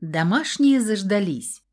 Домашние заждались.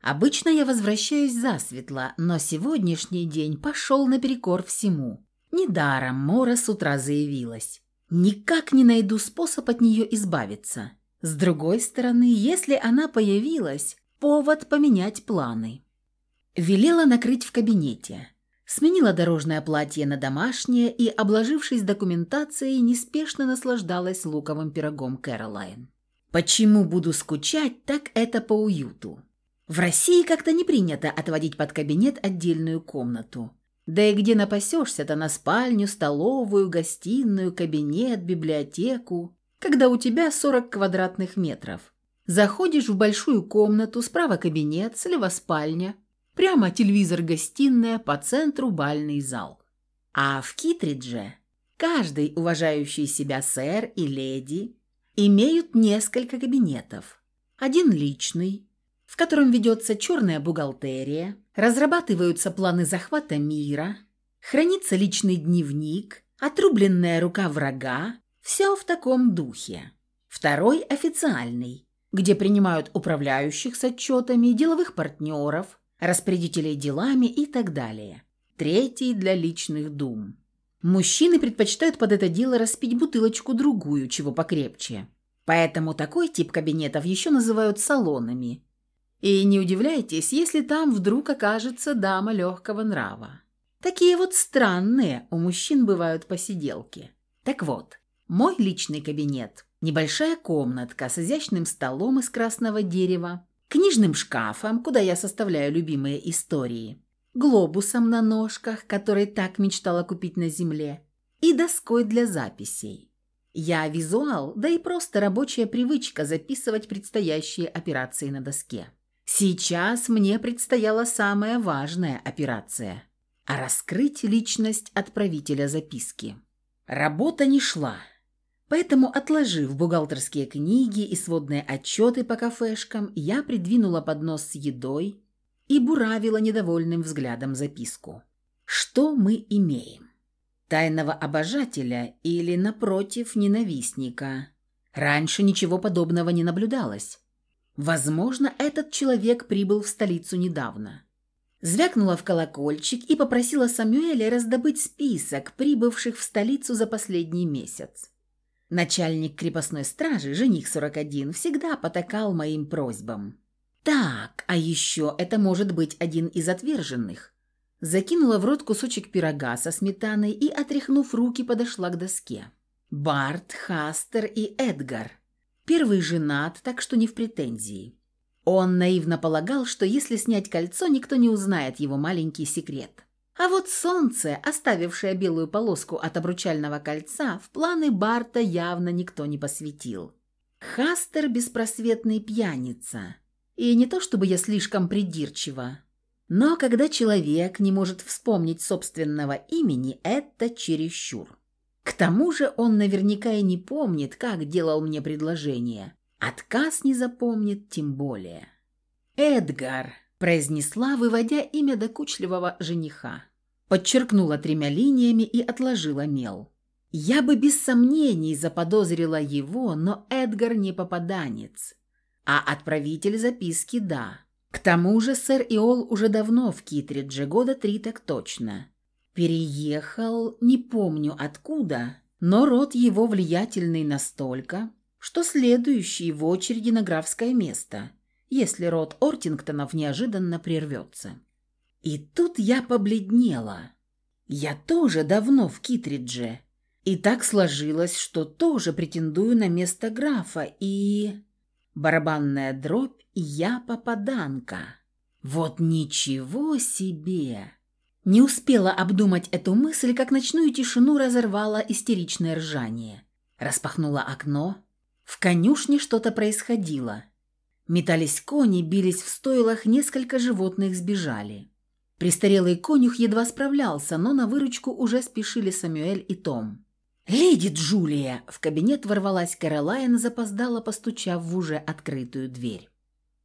Обычно я возвращаюсь засветло, но сегодняшний день пошел наперекор всему. Недаром Мора с утра заявилась. Никак не найду способ от нее избавиться. С другой стороны, если она появилась, повод поменять планы. Велела накрыть в кабинете. Сменила дорожное платье на домашнее и, обложившись документацией, неспешно наслаждалась луковым пирогом Кэролайн. Почему буду скучать, так это по уюту. В России как-то не принято отводить под кабинет отдельную комнату. Да и где напасешься-то на спальню, столовую, гостиную, кабинет, библиотеку, когда у тебя 40 квадратных метров. Заходишь в большую комнату, справа кабинет, слева спальня, прямо телевизор-гостиная, по центру бальный зал. А в Китридже каждый уважающий себя сэр и леди имеют несколько кабинетов. Один личный, в котором ведется черная бухгалтерия, разрабатываются планы захвата мира, хранится личный дневник, отрубленная рука врага, все в таком духе. Второй официальный, где принимают управляющих с отчетами, деловых партнеров, распорядителей делами и так далее. Третий для личных дум. Мужчины предпочитают под это дело распить бутылочку-другую, чего покрепче. Поэтому такой тип кабинетов еще называют салонами – и не удивляйтесь, если там вдруг окажется дама легкого нрава. Такие вот странные у мужчин бывают посиделки. Так вот, мой личный кабинет – небольшая комнатка с изящным столом из красного дерева, книжным шкафом, куда я составляю любимые истории, глобусом на ножках, который так мечтала купить на земле, и доской для записей. Я визуал, да и просто рабочая привычка записывать предстоящие операции на доске. Сейчас мне предстояла самая важная операция – раскрыть личность отправителя записки. Работа не шла, поэтому, отложив бухгалтерские книги и сводные отчеты по кафешкам, я придвинула поднос с едой и буравила недовольным взглядом записку. Что мы имеем? Тайного обожателя или, напротив, ненавистника? Раньше ничего подобного не наблюдалось. Возможно, этот человек прибыл в столицу недавно. Звякнула в колокольчик и попросила Самюэля раздобыть список прибывших в столицу за последний месяц. Начальник крепостной стражи, жених 41, всегда потакал моим просьбам. Так, а еще это может быть один из отверженных. Закинула в рот кусочек пирога со сметаной и, отряхнув руки, подошла к доске. Барт, Хастер и Эдгар. Первый женат, так что не в претензии. Он наивно полагал, что если снять кольцо, никто не узнает его маленький секрет. А вот солнце, оставившее белую полоску от обручального кольца, в планы Барта явно никто не посвятил. Хастер – беспросветный пьяница. И не то чтобы я слишком придирчива, но когда человек не может вспомнить собственного имени, это чересчур. К тому же он наверняка и не помнит, как делал мне предложение. Отказ не запомнит тем более. «Эдгар», – произнесла, выводя имя докучливого жениха. Подчеркнула тремя линиями и отложила мел. Я бы без сомнений заподозрила его, но Эдгар не попаданец. А отправитель записки – да. К тому же сэр Иол уже давно в Китридже, года три так точно. Переехал, не помню откуда, но род его влиятельный настолько, что следующий в очереди на графское место, если род Ортингтонов неожиданно прервется. И тут я побледнела. Я тоже давно в Китридже, и так сложилось, что тоже претендую на место графа, и... Барабанная дробь, я попаданка. Вот ничего себе! Не успела обдумать эту мысль, как ночную тишину разорвало истеричное ржание. Распахнула окно. В конюшне что-то происходило. Метались кони, бились в стойлах, несколько животных сбежали. Престарелый конюх едва справлялся, но на выручку уже спешили Самюэль и Том. «Леди Джулия!» В кабинет ворвалась Кэролайн, запоздала, постучав в уже открытую дверь.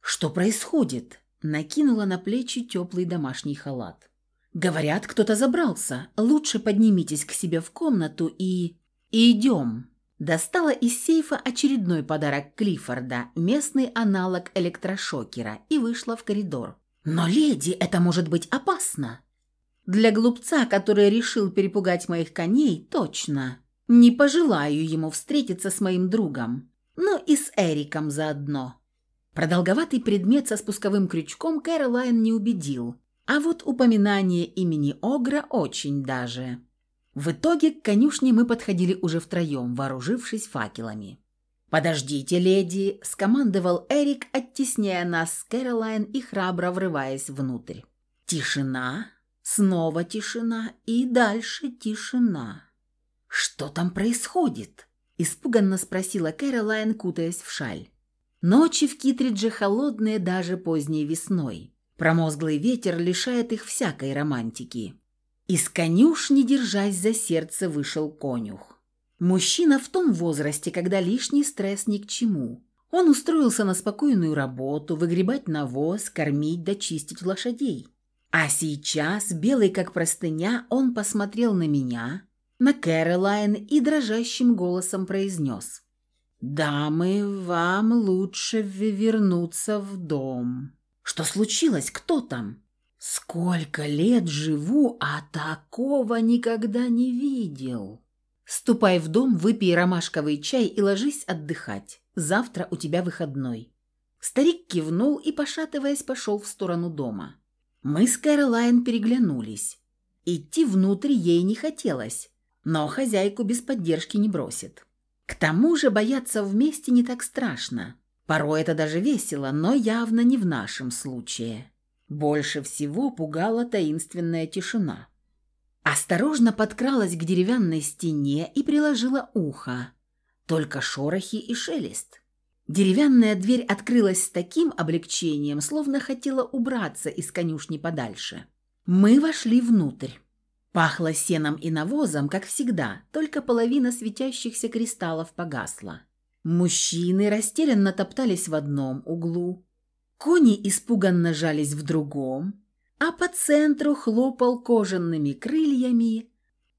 «Что происходит?» Накинула на плечи теплый домашний халат. «Говорят, кто-то забрался. Лучше поднимитесь к себе в комнату и... и идем». Достала из сейфа очередной подарок Клиффорда, местный аналог электрошокера, и вышла в коридор. «Но, леди, это может быть опасно!» «Для глупца, который решил перепугать моих коней, точно. Не пожелаю ему встретиться с моим другом. Но и с Эриком заодно». Продолговатый предмет со спусковым крючком Кэролайн не убедил, а вот упоминание имени Огра очень даже. В итоге к конюшне мы подходили уже втроем, вооружившись факелами. «Подождите, леди!» – скомандовал Эрик, оттесняя нас с Кэролайн и храбро врываясь внутрь. Тишина, снова тишина и дальше тишина. «Что там происходит?» – испуганно спросила Кэролайн, кутаясь в шаль. Ночи в Китридже холодные даже поздней весной. Промозглый ветер лишает их всякой романтики. Из конюшни, держась за сердце, вышел конюх. Мужчина в том возрасте, когда лишний стресс ни к чему. Он устроился на спокойную работу, выгребать навоз, кормить да чистить лошадей. А сейчас, белый как простыня, он посмотрел на меня, на Кэролайн и дрожащим голосом произнес. «Дамы, вам лучше вернуться в дом». «Что случилось? Кто там?» «Сколько лет живу, а такого никогда не видел». «Ступай в дом, выпей ромашковый чай и ложись отдыхать. Завтра у тебя выходной». Старик кивнул и, пошатываясь, пошел в сторону дома. Мы с Кэролайн переглянулись. Идти внутрь ей не хотелось, но хозяйку без поддержки не бросит. К тому же бояться вместе не так страшно. Порой это даже весело, но явно не в нашем случае. Больше всего пугала таинственная тишина. Осторожно подкралась к деревянной стене и приложила ухо. Только шорохи и шелест. Деревянная дверь открылась с таким облегчением, словно хотела убраться из конюшни подальше. Мы вошли внутрь. Пахло сеном и навозом, как всегда, только половина светящихся кристаллов погасла. Мужчины растерянно топтались в одном углу, кони испуганно жались в другом, а по центру хлопал кожаными крыльями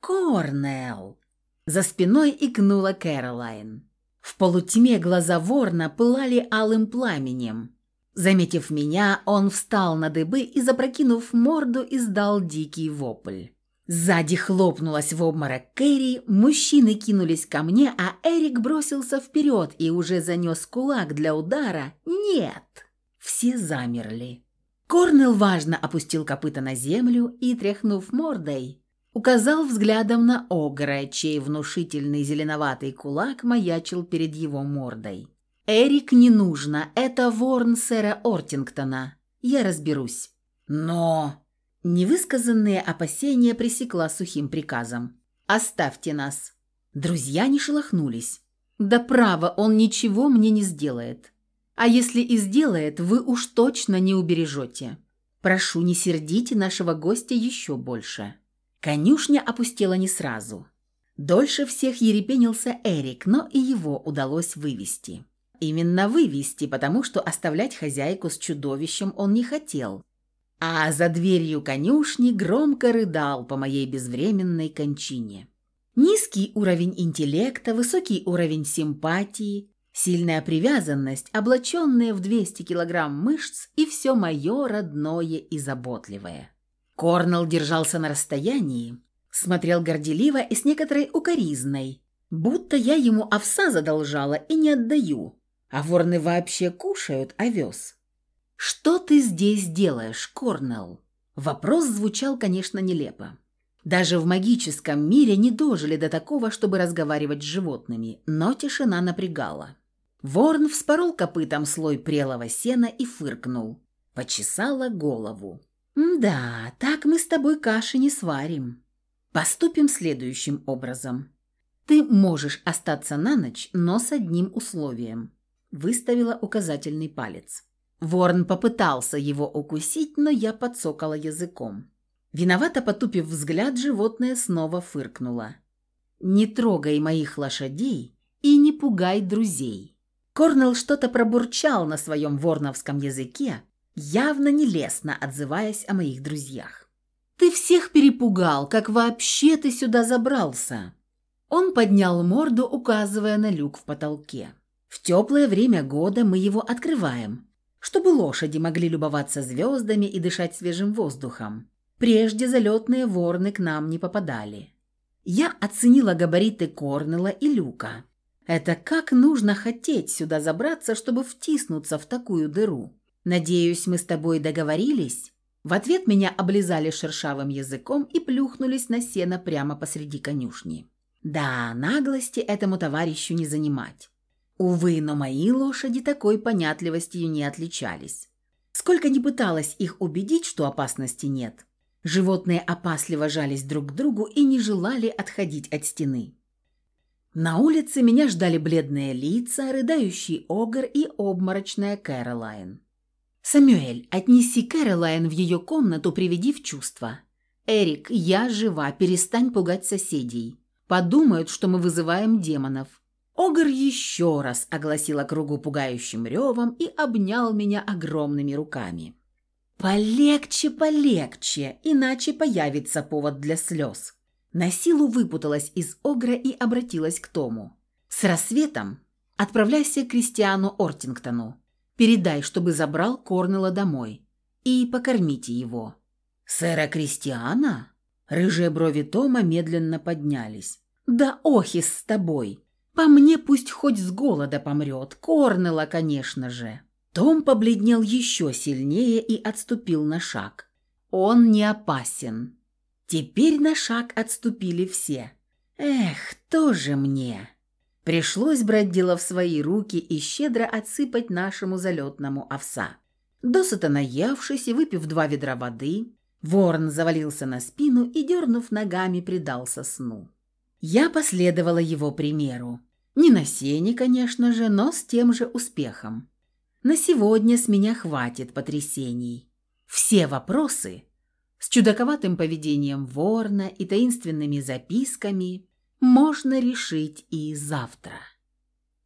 Корнелл. За спиной икнула Кэролайн. В полутьме глаза ворна пылали алым пламенем. Заметив меня, он встал на дыбы и, запрокинув морду, издал дикий вопль. Сзади хлопнулась в обморок Кэрри, мужчины кинулись ко мне, а Эрик бросился вперед и уже занес кулак для удара. «Нет!» Все замерли. Корнел важно опустил копыта на землю и, тряхнув мордой, указал взглядом на Огра, чей внушительный зеленоватый кулак маячил перед его мордой. «Эрик не нужно, это ворн сэра Ортингтона. Я разберусь». «Но...» Невысказанные опасения пресекла сухим приказом. «Оставьте нас». Друзья не шелохнулись. «Да право, он ничего мне не сделает. А если и сделает, вы уж точно не убережете. Прошу, не сердите нашего гостя еще больше». Конюшня опустела не сразу. Дольше всех ерепенился Эрик, но и его удалось вывести. Именно вывести, потому что оставлять хозяйку с чудовищем он не хотел – а за дверью конюшни громко рыдал по моей безвременной кончине. Низкий уровень интеллекта, высокий уровень симпатии, сильная привязанность, облаченные в 200 килограмм мышц и все мое родное и заботливое. Корнелл держался на расстоянии, смотрел горделиво и с некоторой укоризной, будто я ему овса задолжала и не отдаю, а ворны вообще кушают овес. «Что ты здесь делаешь, Корнелл?» Вопрос звучал, конечно, нелепо. Даже в магическом мире не дожили до такого, чтобы разговаривать с животными, но тишина напрягала. Ворн вспорол копытом слой прелого сена и фыркнул. Почесала голову. «Да, так мы с тобой каши не сварим. Поступим следующим образом. Ты можешь остаться на ночь, но с одним условием». Выставила указательный палец. Ворон попытался его укусить, но я подсокала языком. Виновато потупив взгляд, животное снова фыркнуло. «Не трогай моих лошадей и не пугай друзей». Корнелл что-то пробурчал на своем ворновском языке, явно нелестно отзываясь о моих друзьях. «Ты всех перепугал, как вообще ты сюда забрался?» Он поднял морду, указывая на люк в потолке. В теплое время года мы его открываем, чтобы лошади могли любоваться звездами и дышать свежим воздухом. Прежде залетные ворны к нам не попадали. Я оценила габариты Корнела и Люка. Это как нужно хотеть сюда забраться, чтобы втиснуться в такую дыру. Надеюсь, мы с тобой договорились? В ответ меня облизали шершавым языком и плюхнулись на сено прямо посреди конюшни. Да, наглости этому товарищу не занимать. Увы, но мои лошади такой понятливостью не отличались. Сколько ни пыталась их убедить, что опасности нет, животные опасливо жались друг к другу и не желали отходить от стены. На улице меня ждали бледные лица, рыдающий Огр и обморочная Кэролайн. «Самюэль, отнеси Кэролайн в ее комнату, приведи в чувство. Эрик, я жива, перестань пугать соседей. Подумают, что мы вызываем демонов». Огр еще раз огласил округу пугающим ревом и обнял меня огромными руками. «Полегче, полегче, иначе появится повод для слез». На силу выпуталась из Огра и обратилась к Тому. «С рассветом отправляйся к Кристиану Ортингтону. Передай, чтобы забрал Корнела домой. И покормите его». «Сэра Кристиана?» Рыжие брови Тома медленно поднялись. «Да охис с тобой! По мне пусть хоть с голода помрет. Корнела, конечно же!» Том побледнел еще сильнее и отступил на шаг. «Он не опасен». Теперь на шаг отступили все. «Эх, тоже мне!» Пришлось брать дело в свои руки и щедро отсыпать нашему залетному овса. Досыта наевшись и выпив два ведра воды, ворон завалился на спину и, дернув ногами, предался сну. Я последовала его примеру. Не на сене, конечно же, но с тем же успехом. На сегодня с меня хватит потрясений. Все вопросы с чудаковатым поведением ворна и таинственными записками можно решить и завтра.